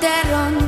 terron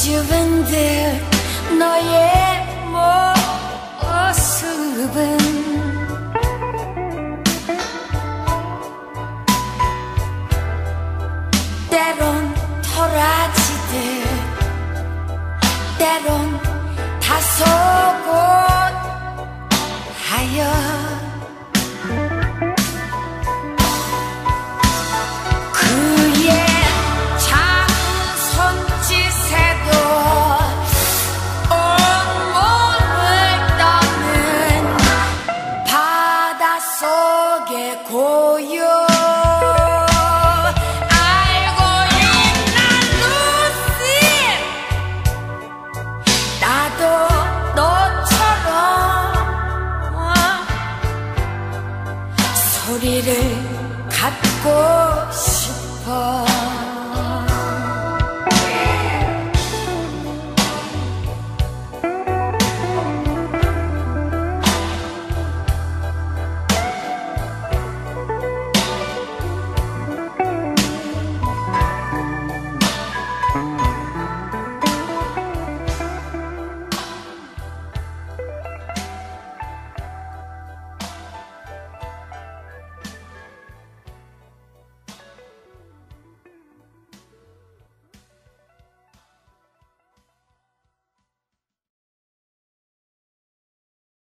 집은 늘 너의 모습은 때론 토라지듯 때론 다소곳하여 खोल